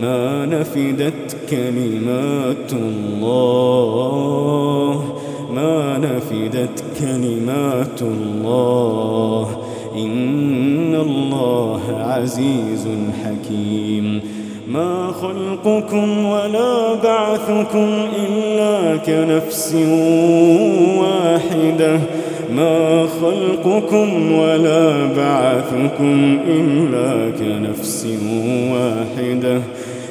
ما نفدت كلمات الله. ما نفدت كلمات الله. إن الله عزيز حكيم. ما خلقكم ولا بعثكم إلا كنفس واحدة. ما خلقكم ولا بعثكم إلا كنفس واحدة.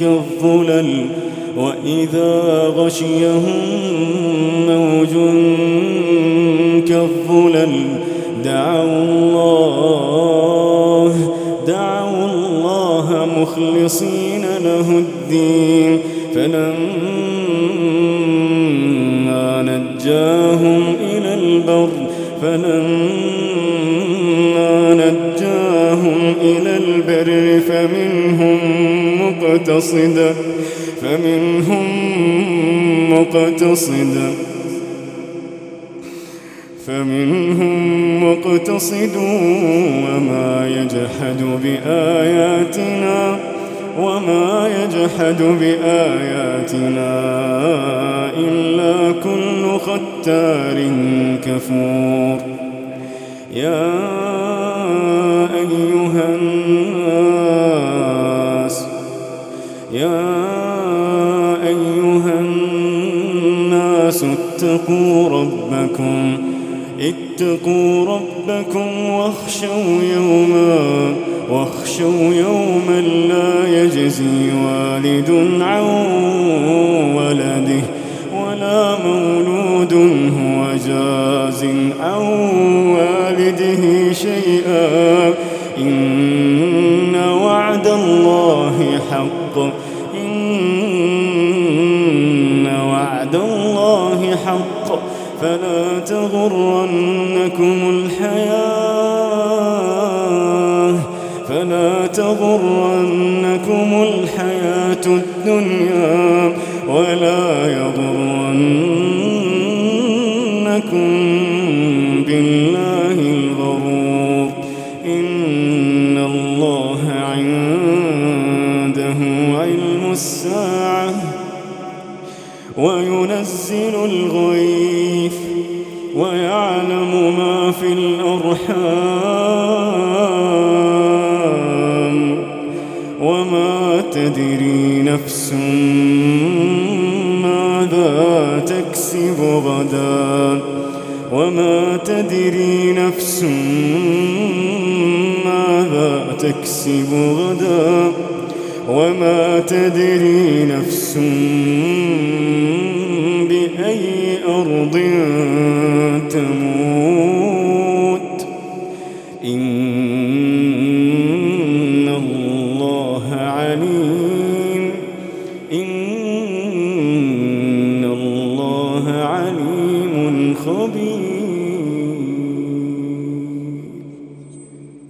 كالظلل وإذا غشيهم موج كالظلل. دعوا الله دعوا الله مخلصين له الدين. فلما نجاهم إلى البر فلما نجاهم إلى البر فمنهم مقتصد فمنهم مقتصد. فمنهم مقتصد وما يجحد بآياتنا وما يجحد بآياتنا إلا كل ختار كفور. يا اتقوا ربكم اتقوا ربكم واخشوا يوما واخشوا يوما لا يجزي والد عن ولده ولا مولود هو جاز عن والده شيئا. إن الله حق فلا تغرنكم الحياة فلا تغرنكم الحياة الدنيا ولا يغرنكم بالله الغرور. إن الله عنده علم الساعة. وينزل الغيث ويعلم ما في الأرحام وما تدري نفس ماذا تكسب غدا وما تدري نفس ماذا تكسب غدا وما تدري نفس بأي أرض تموت. إن الله عليم. إن الله عليم خبير.